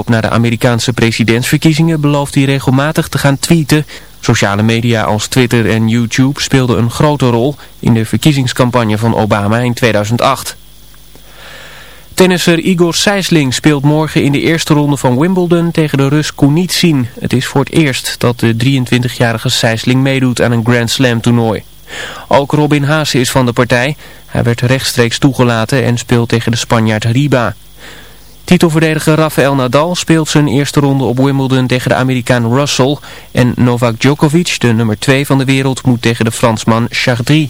Op naar de Amerikaanse presidentsverkiezingen belooft hij regelmatig te gaan tweeten. Sociale media als Twitter en YouTube speelden een grote rol in de verkiezingscampagne van Obama in 2008. Tennisser Igor Sijsling speelt morgen in de eerste ronde van Wimbledon tegen de Rus Kunitsin. Het is voor het eerst dat de 23-jarige Sijsling meedoet aan een Grand Slam toernooi. Ook Robin Haase is van de partij. Hij werd rechtstreeks toegelaten en speelt tegen de Spanjaard Riba. Titelverdediger Rafael Nadal speelt zijn eerste ronde op Wimbledon tegen de Amerikaan Russell. En Novak Djokovic, de nummer 2 van de wereld, moet tegen de Fransman Chardy.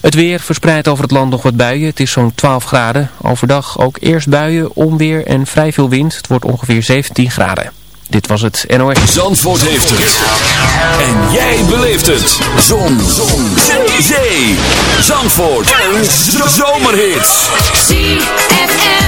Het weer verspreidt over het land nog wat buien. Het is zo'n 12 graden. Overdag ook eerst buien, onweer en vrij veel wind. Het wordt ongeveer 17 graden. Dit was het NOS. Zandvoort heeft het. En jij beleeft het. Zon. Zon. Zee. Zee. Zandvoort. Een zomerhit. ZFM.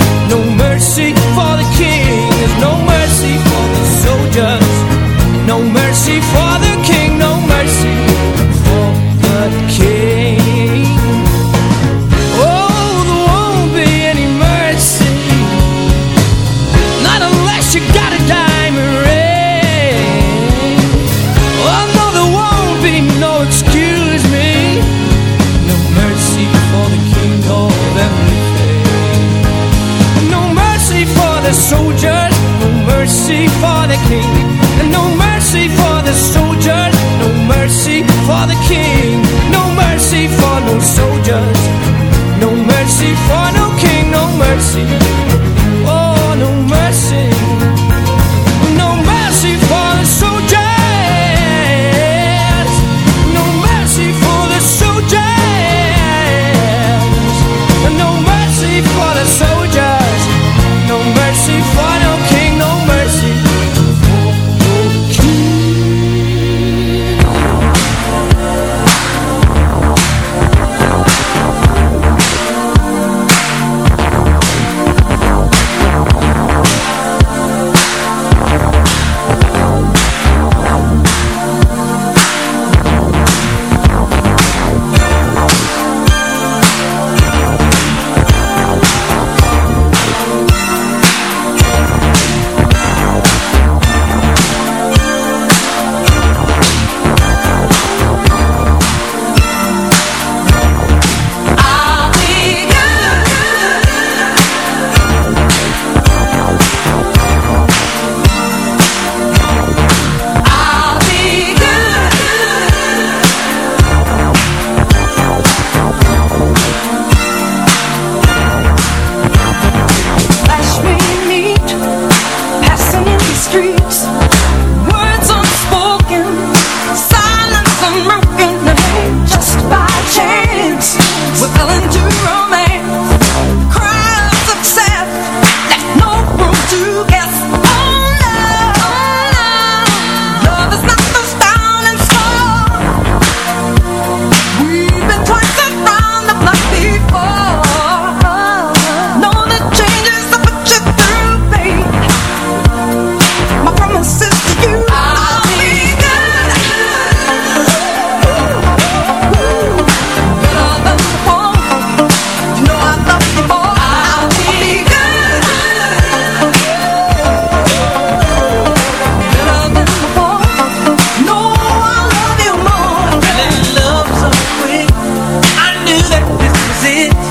it.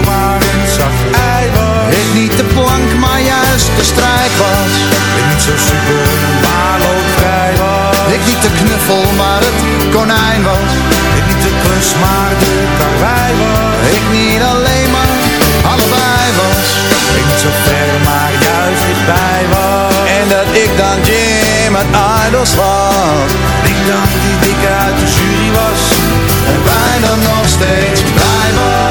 de strijd was. Ik niet zo super, maar loodvrij was. Ik niet de knuffel, maar het konijn was. Ik niet de klus, maar de karwei was. Ik niet alleen, maar allebei was. Ik niet zo ver, maar juist dichtbij was. En dat ik dan Jim uit Idols was. Ik dan die dikke uit de jury was. En bijna nog steeds blij Gewoon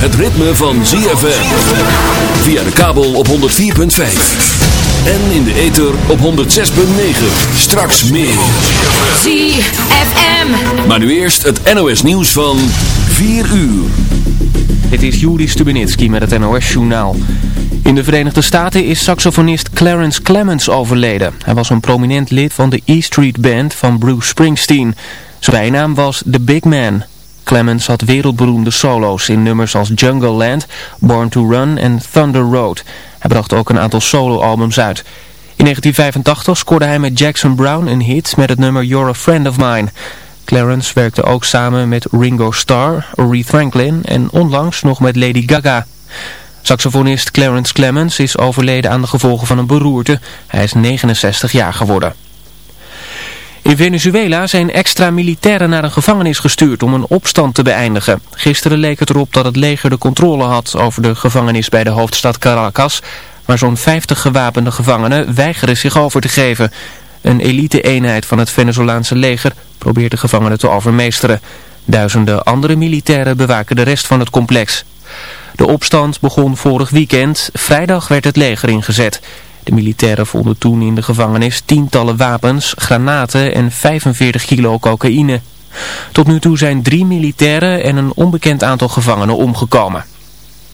Het ritme van ZFM. Via de kabel op 104.5. En in de ether op 106.9. Straks meer. ZFM. Maar nu eerst het NOS nieuws van 4 uur. Dit is Juri Stubenitski met het NOS-journaal. In de Verenigde Staten is saxofonist Clarence Clemens overleden. Hij was een prominent lid van de E Street Band van Bruce Springsteen. Zijn bijnaam was The Big Man. Clemens had wereldberoemde solo's in nummers als Jungle Land, Born to Run en Thunder Road. Hij bracht ook een aantal soloalbums uit. In 1985 scoorde hij met Jackson Brown een hit met het nummer You're a Friend of Mine. Clarence werkte ook samen met Ringo Starr, Aretha Franklin en onlangs nog met Lady Gaga. Saxofonist Clarence Clemens is overleden aan de gevolgen van een beroerte. Hij is 69 jaar geworden. In Venezuela zijn extra militairen naar een gevangenis gestuurd om een opstand te beëindigen. Gisteren leek het erop dat het leger de controle had over de gevangenis bij de hoofdstad Caracas, maar zo'n 50 gewapende gevangenen weigeren zich over te geven. Een elite-eenheid van het Venezolaanse leger probeert de gevangenen te overmeesteren. Duizenden andere militairen bewaken de rest van het complex. De opstand begon vorig weekend. Vrijdag werd het leger ingezet. De militairen vonden toen in de gevangenis tientallen wapens, granaten en 45 kilo cocaïne. Tot nu toe zijn drie militairen en een onbekend aantal gevangenen omgekomen.